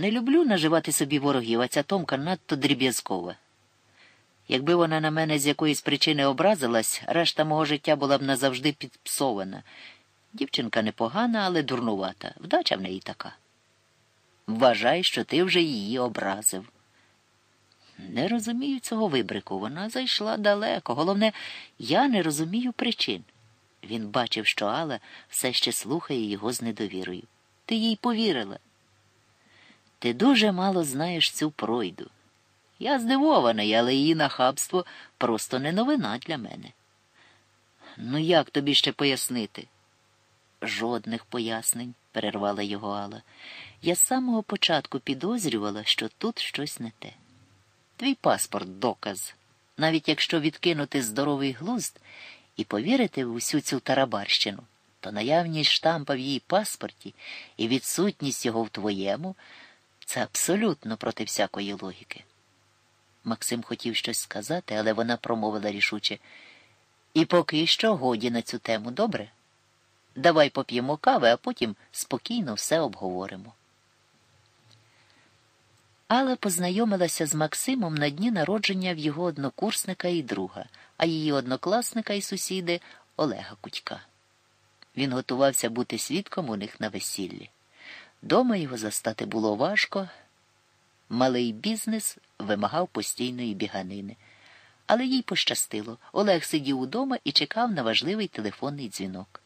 Не люблю наживати собі ворогів, а ця Томка надто дріб'язкова. Якби вона на мене з якоїсь причини образилась, решта мого життя була б назавжди підпсована. Дівчинка непогана, але дурнувата. Вдача в неї така. Вважай, що ти вже її образив. Не розумію цього вибрику. Вона зайшла далеко. Головне, я не розумію причин. Він бачив, що Алла все ще слухає його з недовірою. Ти їй повірила. Ти дуже мало знаєш цю пройду. Я здивований, але її нахабство просто не новина для мене. Ну, як тобі ще пояснити? Жодних пояснень, перервала його Алла. Я з самого початку підозрювала, що тут щось не те. Твій паспорт доказ. Навіть якщо відкинути здоровий глузд і повірити в усю цю тарабарщину, то наявність штампа в її паспорті і відсутність його в твоєму це абсолютно проти всякої логіки. Максим хотів щось сказати, але вона промовила рішуче. І поки що годі на цю тему, добре? Давай поп'ємо кави, а потім спокійно все обговоримо. Алла познайомилася з Максимом на дні народження в його однокурсника і друга, а її однокласника і сусіди Олега Кутька. Він готувався бути свідком у них на весіллі. Дома його застати було важко. Малий бізнес вимагав постійної біганини. Але їй пощастило. Олег сидів удома і чекав на важливий телефонний дзвінок.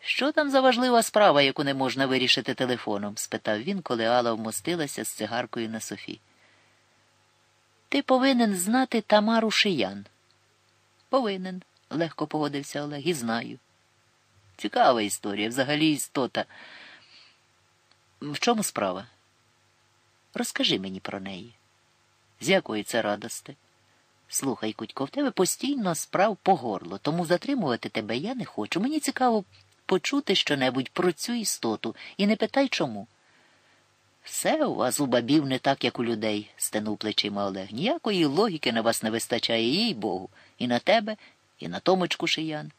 Що там за важлива справа, яку не можна вирішити телефоном? спитав він, коли Алла вмостилася з цигаркою на Софі. Ти повинен знати Тамару Шиян. Повинен, легко погодився Олег, і знаю. Цікава історія, взагалі істота. В чому справа? Розкажи мені про неї. З якої це радости? Слухай, Кутько, в тебе постійно справ по горло, тому затримувати тебе я не хочу. Мені цікаво почути щонебудь про цю істоту і не питай чому. Все у вас у бабів не так, як у людей, стенув плечима Олег. Ніякої логіки на вас не вистачає, їй Богу, і на тебе, і на Томочку шиян.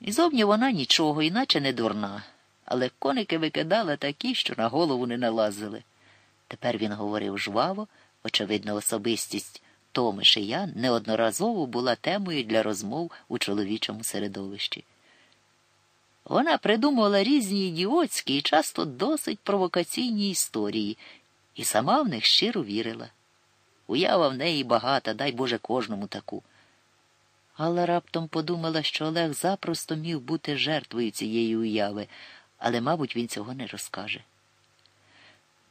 І зовні вона нічого, іначе не дурна, але коники викидала такі, що на голову не налазили. Тепер він говорив жваво, очевидно, особистість Томи Шиян неодноразово була темою для розмов у чоловічому середовищі. Вона придумувала різні ідіотські і часто досить провокаційні історії, і сама в них щиро вірила. Уява в неї багата, дай Боже кожному таку. Але раптом подумала, що Олег запросто міг бути жертвою цієї уяви, але, мабуть, він цього не розкаже.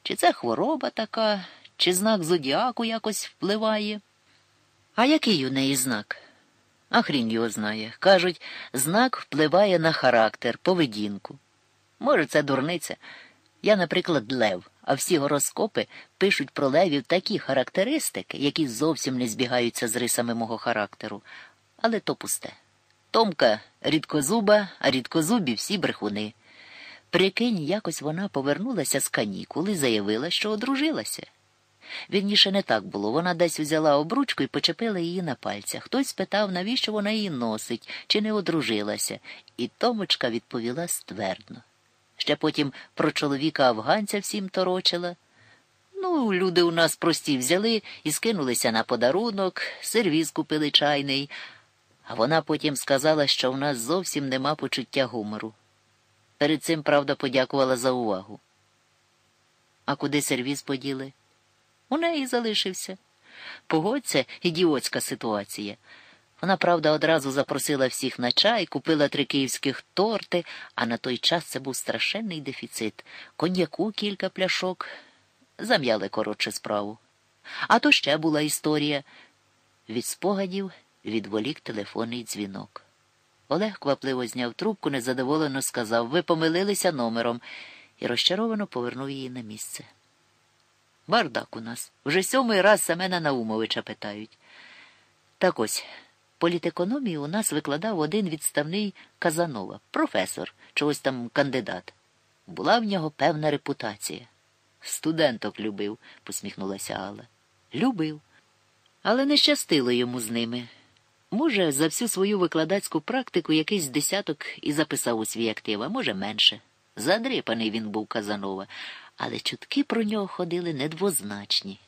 Чи це хвороба така, чи знак зодіаку якось впливає? А який у неї знак? А хрін його знає. Кажуть, знак впливає на характер, поведінку. Може, це дурниця. Я, наприклад, лев, а всі гороскопи пишуть про левів такі характеристики, які зовсім не збігаються з рисами мого характеру. Але то пусте. Томка рідкозуба, а рідкозубі всі брехуни. Прикинь, якось вона повернулася з канікули, заявила, що одружилася. Вірніше не так було. Вона десь взяла обручку і почепила її на пальцях. Хтось спитав, навіщо вона її носить, чи не одружилася, і Томочка відповіла ствердно. Ще потім про чоловіка афганця всім торочила. Ну, люди у нас прості взяли і скинулися на подарунок, сервіз купили чайний, а вона потім сказала, що в нас зовсім нема почуття гумору. Перед цим, правда, подякувала за увагу. А куди сервіз поділи? У неї залишився. Погодься, ідіотська ситуація. Вона, правда, одразу запросила всіх на чай, купила три київських торти, а на той час це був страшенний дефіцит. Коньяку кілька пляшок. Зам'яли коротше справу. А то ще була історія. Від спогадів відволік телефонний дзвінок. Олег квапливо зняв трубку, незадоволено сказав Ви помилилися номером і розчаровано повернув її на місце. Бардак у нас. Вже сьомий раз Семена Наумовича питають. Так ось, політекономію у нас викладав один відставний Казанова, професор, чогось там кандидат. Була в нього певна репутація. Студенток любив, посміхнулася Алла. Любив. Але не щастило йому з ними. Може, за всю свою викладацьку практику якийсь десяток і записав у свій актив, а може менше. Задрипаний він був Казанова, але чутки про нього ходили недвозначні.